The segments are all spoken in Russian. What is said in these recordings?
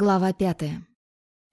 Глава пятая.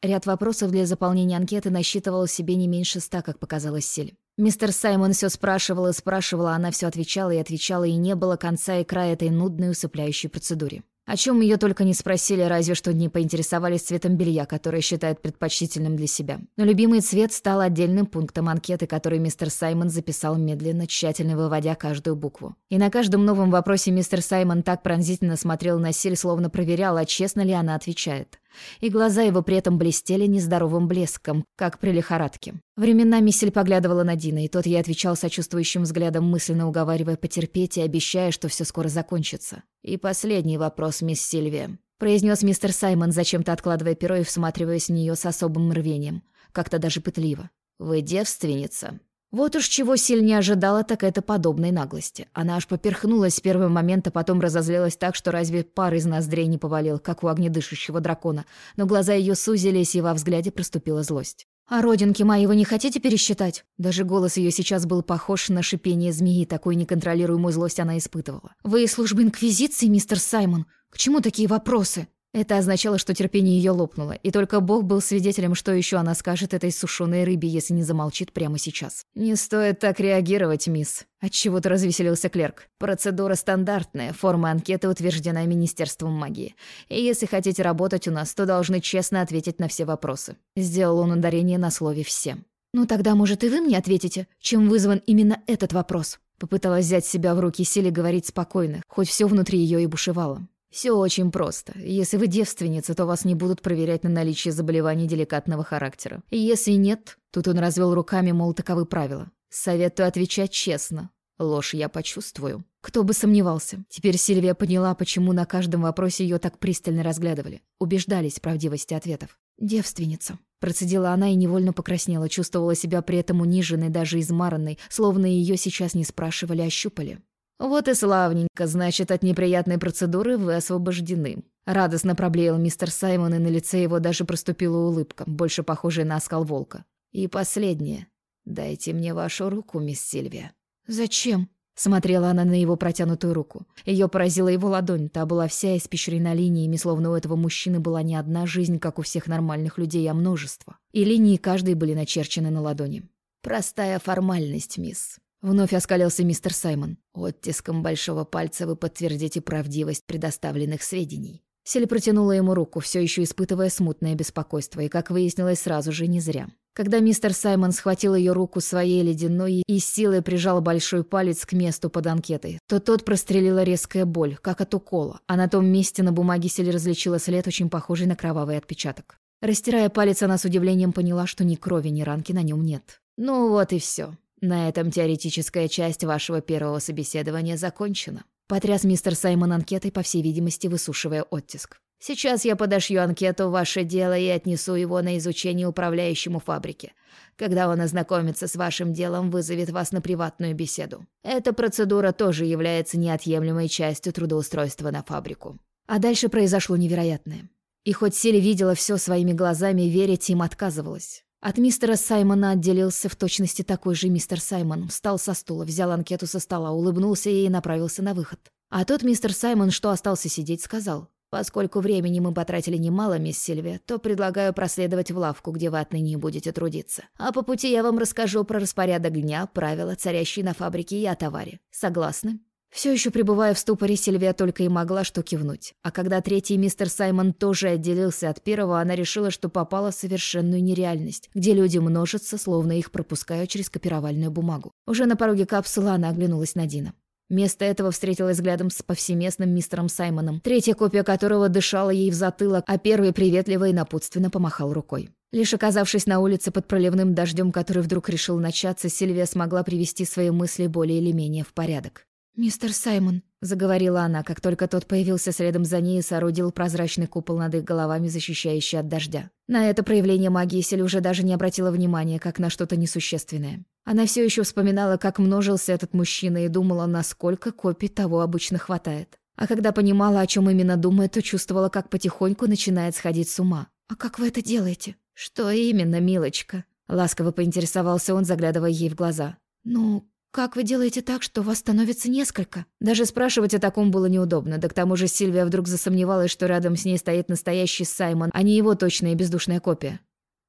Ряд вопросов для заполнения анкеты насчитывал себе не меньше ста, как показалось Силь. Мистер Саймон все спрашивал и спрашивал, а она все отвечала и отвечала, и не было конца и края этой нудной усыпляющей процедуре. О чем ее только не спросили, разве что не поинтересовались цветом белья, которое считает предпочтительным для себя. Но любимый цвет стал отдельным пунктом анкеты, который мистер Саймон записал медленно, тщательно выводя каждую букву. И на каждом новом вопросе мистер Саймон так пронзительно смотрел на Силь, словно проверял, а честно ли она отвечает и глаза его при этом блестели нездоровым блеском, как при лихорадке. Временами Сель поглядывала на Дина, и тот ей отвечал сочувствующим взглядом, мысленно уговаривая потерпеть и обещая, что все скоро закончится. «И последний вопрос, мисс Сильвия», — произнес мистер Саймон, зачем-то откладывая перо и всматриваясь в нее с особым рвением, как-то даже пытливо. «Вы девственница?» Вот уж чего сильнее ожидала, так это подобной наглости. Она аж поперхнулась с первого момента, потом разозлилась так, что разве пар из ноздрей не повалил, как у огнедышащего дракона. Но глаза ее сузились, и во взгляде проступила злость. «А родинки мои вы не хотите пересчитать?» Даже голос ее сейчас был похож на шипение змеи, такую неконтролируемую злость она испытывала. «Вы из службы Инквизиции, мистер Саймон? К чему такие вопросы?» Это означало, что терпение ее лопнуло, и только Бог был свидетелем, что еще она скажет этой сушеной рыбе, если не замолчит прямо сейчас. «Не стоит так реагировать, мисс», — отчего-то развеселился клерк. «Процедура стандартная, форма анкеты утверждена Министерством магии. И если хотите работать у нас, то должны честно ответить на все вопросы». Сделал он ударение на слове «все». «Ну тогда, может, и вы мне ответите, чем вызван именно этот вопрос?» Попыталась взять себя в руки силе говорить спокойно, хоть все внутри ее и бушевало. Все очень просто. Если вы девственница, то вас не будут проверять на наличие заболеваний деликатного характера. И если нет, тут он развел руками, мол, таковы правила. Советую отвечать честно. Ложь я почувствую. Кто бы сомневался. Теперь Сильвия поняла, почему на каждом вопросе ее так пристально разглядывали. Убеждались в правдивости ответов. «Девственница», — процедила она и невольно покраснела, чувствовала себя при этом униженной, даже измаранной, словно ее сейчас не спрашивали, а щупали. «Вот и славненько, значит, от неприятной процедуры вы освобождены». Радостно проблеял мистер Саймон, и на лице его даже проступила улыбка, больше похожая на оскал волка. «И последнее. Дайте мне вашу руку, мисс Сильвия». «Зачем?» Смотрела она на его протянутую руку. Ее поразила его ладонь, та была вся испещрена линиями, словно у этого мужчины была не одна жизнь, как у всех нормальных людей, а множество. И линии каждой были начерчены на ладони. «Простая формальность, мисс. Вновь оскалился мистер Саймон. Оттиском большого пальца вы подтвердите правдивость предоставленных сведений. Сель протянула ему руку, все еще испытывая смутное беспокойство, и, как выяснилось, сразу же не зря. Когда мистер Саймон схватил ее руку своей ледяной и силой прижал большой палец к месту под анкетой, то тот прострелила резкая боль, как от укола, а на том месте на бумаге Сель различила след, очень похожий на кровавый отпечаток. Растирая палец, она с удивлением поняла, что ни крови, ни ранки на нем нет. «Ну вот и все. На этом теоретическая часть вашего первого собеседования закончена. Потряс мистер Саймон анкетой, по всей видимости, высушивая оттиск. Сейчас я подошью анкету ваше дело и отнесу его на изучение управляющему фабрики. Когда он ознакомится с вашим делом, вызовет вас на приватную беседу. Эта процедура тоже является неотъемлемой частью трудоустройства на фабрику. А дальше произошло невероятное. И хоть Селли видела все своими глазами, верить им отказывалась. От мистера Саймона отделился в точности такой же мистер Саймон. Встал со стула, взял анкету со стола, улыбнулся ей и направился на выход. А тот мистер Саймон, что остался сидеть, сказал. «Поскольку времени мы потратили немало, мисс Сильвия, то предлагаю проследовать в лавку, где вы отныне будете трудиться. А по пути я вам расскажу про распорядок дня, правила, царящие на фабрике и о товаре. Согласны?» Все еще пребывая в ступоре, Сильвия только и могла что кивнуть. А когда третий мистер Саймон тоже отделился от первого, она решила, что попала в совершенную нереальность, где люди множатся, словно их пропускают через копировальную бумагу. Уже на пороге капсулы она оглянулась на Дина. Вместо этого встретилась взглядом с повсеместным мистером Саймоном, третья копия которого дышала ей в затылок, а первый приветливо и напутственно помахал рукой. Лишь оказавшись на улице под проливным дождем, который вдруг решил начаться, Сильвия смогла привести свои мысли более или менее в порядок. «Мистер Саймон», — заговорила она, как только тот появился следом за ней и соорудил прозрачный купол над их головами, защищающий от дождя. На это проявление магии Сель уже даже не обратила внимания, как на что-то несущественное. Она все еще вспоминала, как множился этот мужчина и думала, насколько копий того обычно хватает. А когда понимала, о чем именно думает, то чувствовала, как потихоньку начинает сходить с ума. «А как вы это делаете?» «Что именно, милочка?» Ласково поинтересовался он, заглядывая ей в глаза. «Ну, как вы делаете так, что вас становится несколько?» Даже спрашивать о таком было неудобно, да к тому же Сильвия вдруг засомневалась, что рядом с ней стоит настоящий Саймон, а не его точная бездушная копия.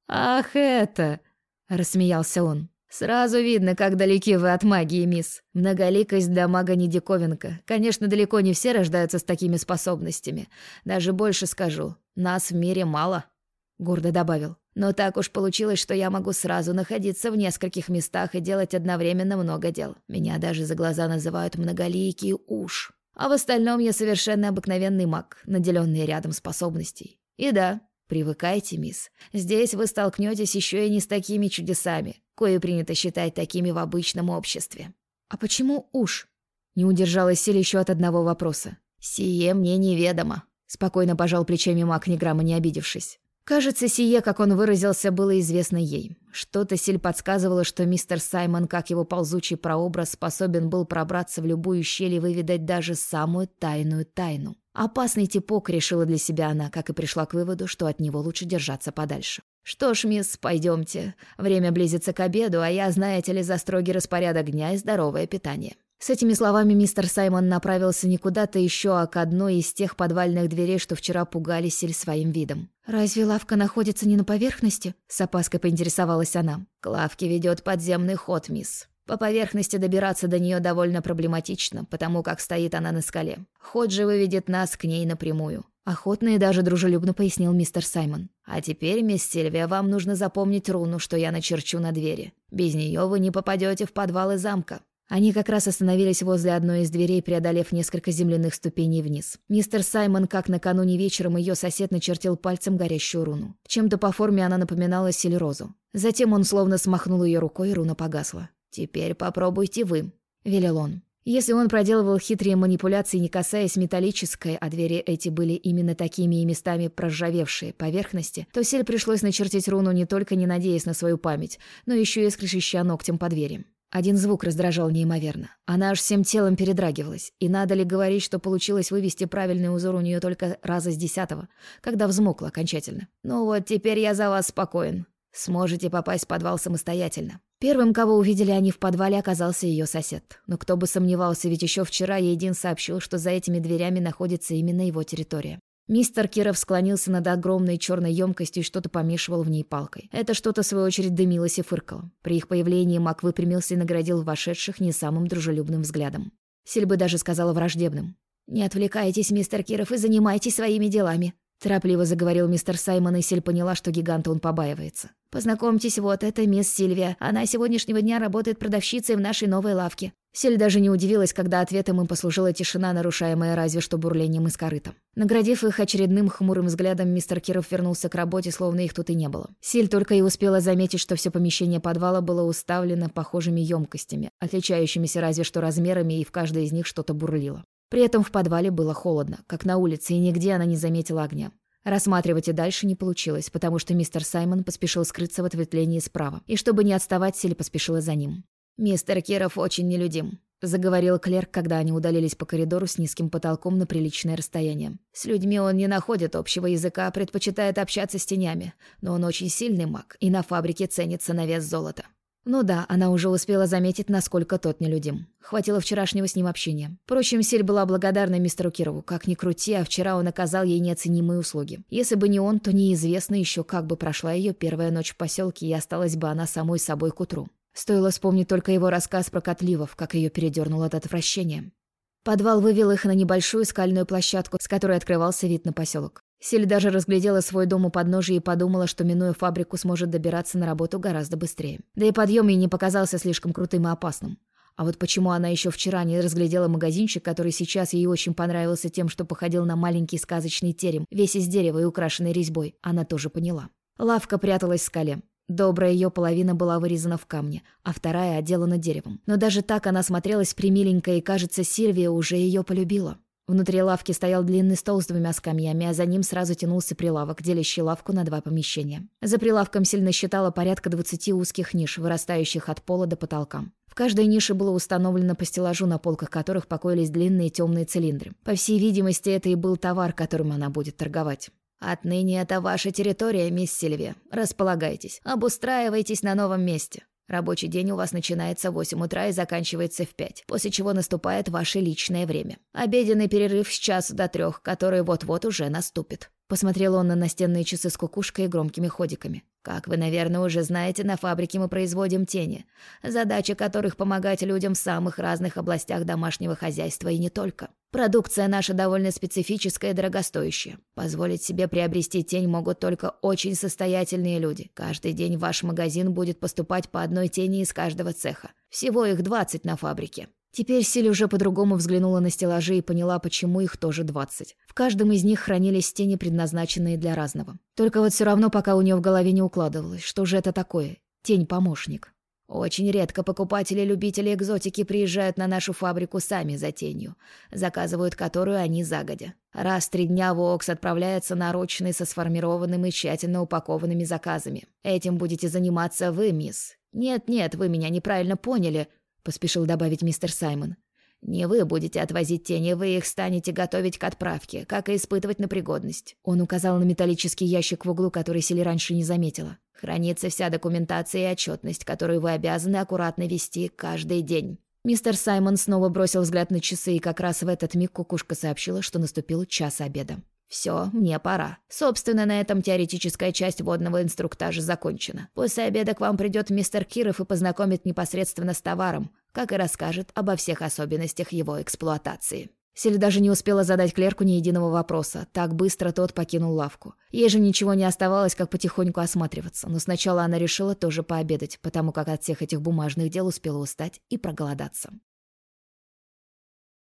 «Ах, это!» – рассмеялся он. «Сразу видно, как далеки вы от магии, мисс. Многоликость для мага не диковинка. Конечно, далеко не все рождаются с такими способностями. Даже больше скажу, нас в мире мало», — гордо добавил. «Но так уж получилось, что я могу сразу находиться в нескольких местах и делать одновременно много дел. Меня даже за глаза называют многоликий уж. А в остальном я совершенно обыкновенный маг, наделенный рядом способностей. И да, привыкайте, мисс. Здесь вы столкнетесь еще и не с такими чудесами кое принято считать такими в обычном обществе. «А почему уж?» Не удержалась Силь еще от одного вопроса. «Сие мне неведомо», — спокойно пожал плечами маг, ни грамма не обидевшись. Кажется, сие, как он выразился, было известно ей. Что-то Силь подсказывало, что мистер Саймон, как его ползучий прообраз, способен был пробраться в любую щель и выведать даже самую тайную тайну. Опасный типок, решила для себя она, как и пришла к выводу, что от него лучше держаться подальше. «Что ж, мисс, пойдемте. Время близится к обеду, а я, знаете ли, за строгий распорядок дня и здоровое питание». С этими словами мистер Саймон направился не куда-то еще, а к одной из тех подвальных дверей, что вчера пугали Силь своим видом. «Разве лавка находится не на поверхности?» — с опаской поинтересовалась она. «К лавке ведет подземный ход, мисс. По поверхности добираться до нее довольно проблематично, потому как стоит она на скале. Ход же выведет нас к ней напрямую. Охотно и даже дружелюбно пояснил мистер Саймон. «А теперь, мисс Сильвия, вам нужно запомнить руну, что я начерчу на двери. Без нее вы не попадете в подвалы замка». Они как раз остановились возле одной из дверей, преодолев несколько земляных ступеней вниз. Мистер Саймон, как накануне вечером, ее сосед начертил пальцем горящую руну. Чем-то по форме она напоминала сельрозу. Затем он словно смахнул ее рукой, и руна погасла. «Теперь попробуйте вы», — велел он. Если он проделывал хитрые манипуляции, не касаясь металлической, а двери эти были именно такими и местами проржавевшие поверхности, то Сель пришлось начертить руну не только не надеясь на свою память, но еще и скрежеща ногтем по двери. Один звук раздражал неимоверно. Она аж всем телом передрагивалась. И надо ли говорить, что получилось вывести правильный узор у нее только раза с десятого, когда взмокла окончательно. «Ну вот, теперь я за вас спокоен. Сможете попасть в подвал самостоятельно. Первым, кого увидели они в подвале, оказался ее сосед. Но кто бы сомневался, ведь еще вчера Ейдин сообщил, что за этими дверями находится именно его территория. Мистер Киров склонился над огромной черной емкостью и что-то помешивал в ней палкой. Это что-то, в свою очередь, дымилось и фыркало. При их появлении маг выпрямился и наградил вошедших не самым дружелюбным взглядом. Сильба даже сказала враждебным. «Не отвлекайтесь, мистер Киров, и занимайтесь своими делами. Торопливо заговорил мистер Саймон, и Силь поняла, что гиганта он побаивается. «Познакомьтесь, вот это мисс Сильвия. Она сегодняшнего дня работает продавщицей в нашей новой лавке». Силь даже не удивилась, когда ответом им послужила тишина, нарушаемая разве что бурлением из корыта. Наградив их очередным хмурым взглядом, мистер Киров вернулся к работе, словно их тут и не было. Силь только и успела заметить, что все помещение подвала было уставлено похожими емкостями, отличающимися разве что размерами, и в каждой из них что-то бурлило. При этом в подвале было холодно, как на улице, и нигде она не заметила огня. Рассматривать и дальше не получилось, потому что мистер Саймон поспешил скрыться в ответвлении справа, и чтобы не отставать, Силь поспешила за ним. «Мистер Киров очень нелюдим», — заговорил клерк, когда они удалились по коридору с низким потолком на приличное расстояние. «С людьми он не находит общего языка, предпочитает общаться с тенями, но он очень сильный маг и на фабрике ценится на вес золота». Ну да, она уже успела заметить, насколько тот нелюдим. Хватило вчерашнего с ним общения. Впрочем, Силь была благодарна мистеру Кирову. Как ни крути, а вчера он оказал ей неоценимые услуги. Если бы не он, то неизвестно еще, как бы прошла ее первая ночь в поселке, и осталась бы она самой собой к утру. Стоило вспомнить только его рассказ про Котливов, как ее передернуло от отвращения. Подвал вывел их на небольшую скальную площадку, с которой открывался вид на поселок. Силь даже разглядела свой дом у подножия и подумала, что, минуя фабрику, сможет добираться на работу гораздо быстрее. Да и подъем ей не показался слишком крутым и опасным. А вот почему она еще вчера не разглядела магазинчик, который сейчас ей очень понравился тем, что походил на маленький сказочный терем, весь из дерева и украшенный резьбой, она тоже поняла. Лавка пряталась в скале. Добрая ее половина была вырезана в камне, а вторая отделана деревом. Но даже так она смотрелась примиленько, и, кажется, Сильвия уже ее полюбила. Внутри лавки стоял длинный стол с двумя скамьями, а за ним сразу тянулся прилавок, делящий лавку на два помещения. За прилавком сильно считала порядка двадцати узких ниш, вырастающих от пола до потолка. В каждой нише было установлено по стеллажу, на полках которых покоились длинные темные цилиндры. По всей видимости, это и был товар, которым она будет торговать. «Отныне это ваша территория, мисс Сильвия. Располагайтесь, обустраивайтесь на новом месте», Рабочий день у вас начинается в 8 утра и заканчивается в 5, после чего наступает ваше личное время. Обеденный перерыв с часу до трех, который вот-вот уже наступит. Посмотрел он на настенные часы с кукушкой и громкими ходиками. Как вы, наверное, уже знаете, на фабрике мы производим тени, задача которых помогать людям в самых разных областях домашнего хозяйства и не только. Продукция наша довольно специфическая и дорогостоящая. Позволить себе приобрести тень могут только очень состоятельные люди. Каждый день в ваш магазин будет поступать по одной тени из каждого цеха. Всего их 20 на фабрике. Теперь Силь уже по-другому взглянула на стеллажи и поняла, почему их тоже двадцать. В каждом из них хранились тени, предназначенные для разного. Только вот все равно пока у нее в голове не укладывалось, что же это такое? Тень-помощник. Очень редко покупатели-любители экзотики приезжают на нашу фабрику сами за тенью, заказывают которую они загодя. Раз в три дня Вокс отправляется нарочный со сформированными и тщательно упакованными заказами. Этим будете заниматься вы, мисс. Нет-нет, вы меня неправильно поняли поспешил добавить мистер Саймон. «Не вы будете отвозить тени, вы их станете готовить к отправке, как и испытывать на пригодность». Он указал на металлический ящик в углу, который Сели раньше не заметила. «Хранится вся документация и отчетность, которую вы обязаны аккуратно вести каждый день». Мистер Саймон снова бросил взгляд на часы, и как раз в этот миг кукушка сообщила, что наступил час обеда. Все, мне пора. Собственно, на этом теоретическая часть водного инструктажа закончена. После обеда к вам придет мистер Киров и познакомит непосредственно с товаром, как и расскажет обо всех особенностях его эксплуатации. Сель даже не успела задать клерку ни единого вопроса. Так быстро тот покинул лавку. Ей же ничего не оставалось, как потихоньку осматриваться. Но сначала она решила тоже пообедать, потому как от всех этих бумажных дел успела устать и проголодаться.